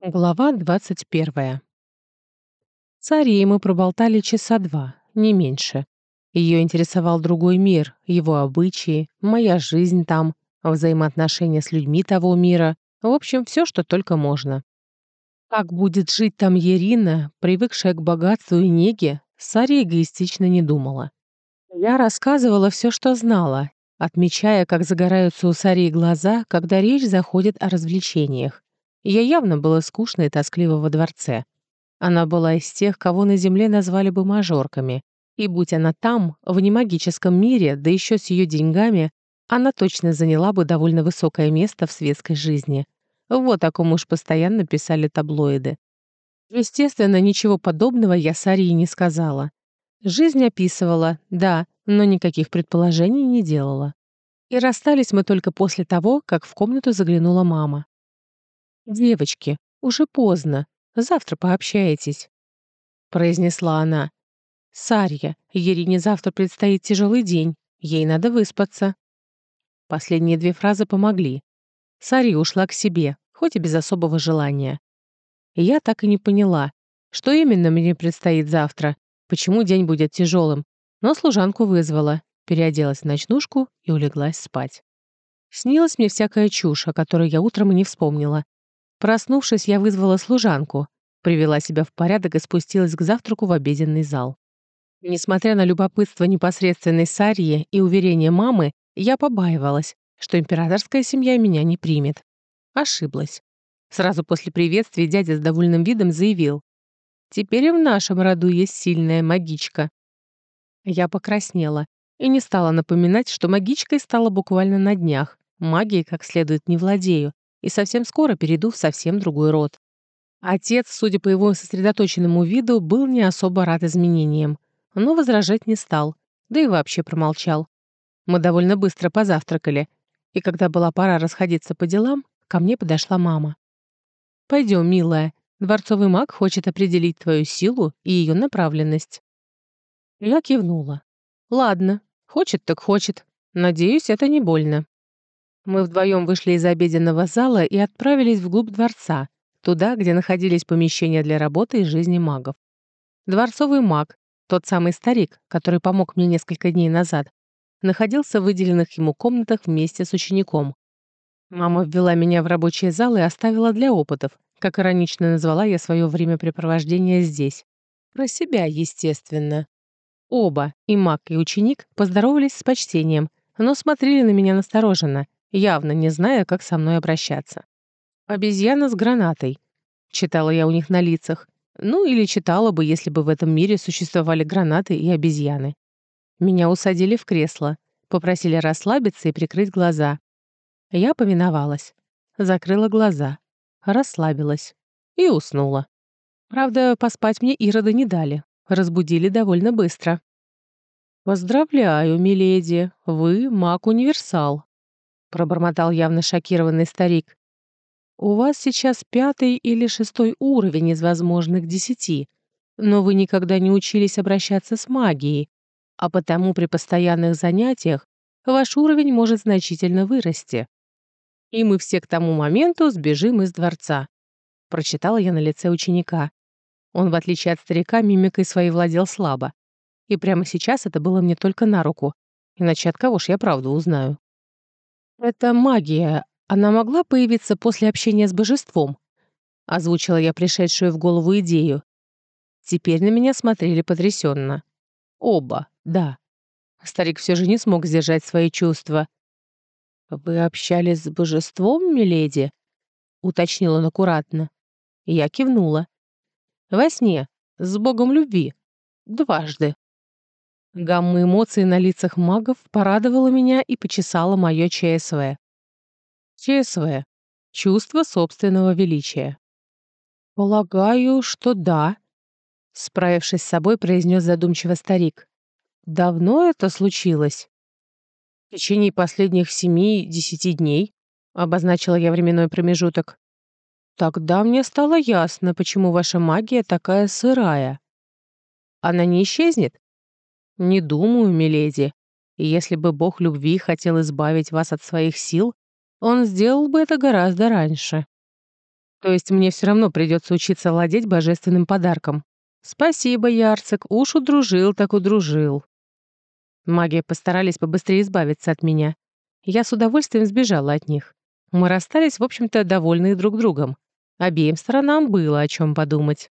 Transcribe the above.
Глава 21. Царей мы проболтали часа два, не меньше. Ее интересовал другой мир, его обычаи, моя жизнь там, взаимоотношения с людьми того мира, в общем, все, что только можно. Как будет жить там Ирина, привыкшая к богатству и неге, Сария эгоистично не думала. Я рассказывала все, что знала, отмечая, как загораются у Сарии глаза, когда речь заходит о развлечениях. Ей явно было скучно и тоскливо во дворце. Она была из тех, кого на земле назвали бы мажорками. И будь она там, в немагическом мире, да еще с ее деньгами, она точно заняла бы довольно высокое место в светской жизни. Вот о ком уж постоянно писали таблоиды. Естественно, ничего подобного я Сарии не сказала. Жизнь описывала, да, но никаких предположений не делала. И расстались мы только после того, как в комнату заглянула мама. «Девочки, уже поздно. Завтра пообщаетесь», — произнесла она. «Сарья, Ерине завтра предстоит тяжелый день. Ей надо выспаться». Последние две фразы помогли. Сарья ушла к себе, хоть и без особого желания. я так и не поняла, что именно мне предстоит завтра, почему день будет тяжелым, но служанку вызвала, переоделась в ночнушку и улеглась спать. Снилась мне всякая чушь, о которой я утром и не вспомнила, Проснувшись, я вызвала служанку, привела себя в порядок и спустилась к завтраку в обеденный зал. Несмотря на любопытство непосредственной Сарьи и уверение мамы, я побаивалась, что императорская семья меня не примет. Ошиблась. Сразу после приветствия дядя с довольным видом заявил. «Теперь и в нашем роду есть сильная магичка». Я покраснела и не стала напоминать, что магичкой стала буквально на днях. Магией как следует не владею, и совсем скоро перейду в совсем другой род. Отец, судя по его сосредоточенному виду, был не особо рад изменениям, но возражать не стал, да и вообще промолчал. Мы довольно быстро позавтракали, и когда была пора расходиться по делам, ко мне подошла мама. «Пойдем, милая, дворцовый маг хочет определить твою силу и ее направленность». Я кивнула. «Ладно, хочет так хочет. Надеюсь, это не больно». Мы вдвоем вышли из обеденного зала и отправились вглубь дворца, туда, где находились помещения для работы и жизни магов. Дворцовый маг, тот самый старик, который помог мне несколько дней назад, находился в выделенных ему комнатах вместе с учеником. Мама ввела меня в рабочий зал и оставила для опытов, как иронично назвала я свое времяпрепровождение здесь. Про себя, естественно. Оба, и маг, и ученик, поздоровались с почтением, но смотрели на меня настороженно — явно не зная, как со мной обращаться. «Обезьяна с гранатой», — читала я у них на лицах. Ну, или читала бы, если бы в этом мире существовали гранаты и обезьяны. Меня усадили в кресло, попросили расслабиться и прикрыть глаза. Я повиновалась, закрыла глаза, расслабилась и уснула. Правда, поспать мне Ирода не дали, разбудили довольно быстро. «Поздравляю, миледи, вы маг-универсал», пробормотал явно шокированный старик. «У вас сейчас пятый или шестой уровень из возможных десяти, но вы никогда не учились обращаться с магией, а потому при постоянных занятиях ваш уровень может значительно вырасти. И мы все к тому моменту сбежим из дворца», прочитала я на лице ученика. Он, в отличие от старика, мимикой своей владел слабо. И прямо сейчас это было мне только на руку, иначе от кого ж я правду узнаю. «Это магия. Она могла появиться после общения с божеством?» Озвучила я пришедшую в голову идею. Теперь на меня смотрели потрясенно. Оба, да. Старик все же не смог сдержать свои чувства. «Вы общались с божеством, миледи?» — уточнил он аккуратно. Я кивнула. «Во сне, с богом любви. Дважды». Гамма эмоций на лицах магов порадовала меня и почесала мое ЧСВ. ЧСВ. Чувство собственного величия. «Полагаю, что да», — справившись с собой, произнес задумчиво старик. «Давно это случилось?» «В течение последних семи-десяти дней», — обозначила я временной промежуток. «Тогда мне стало ясно, почему ваша магия такая сырая. Она не исчезнет?» «Не думаю, миледи. Если бы бог любви хотел избавить вас от своих сил, он сделал бы это гораздо раньше». То есть мне все равно придется учиться владеть божественным подарком. Спасибо, Ярцик, уж удружил так удружил. Маги постарались побыстрее избавиться от меня. Я с удовольствием сбежала от них. Мы расстались, в общем-то, довольные друг другом. Обеим сторонам было о чем подумать.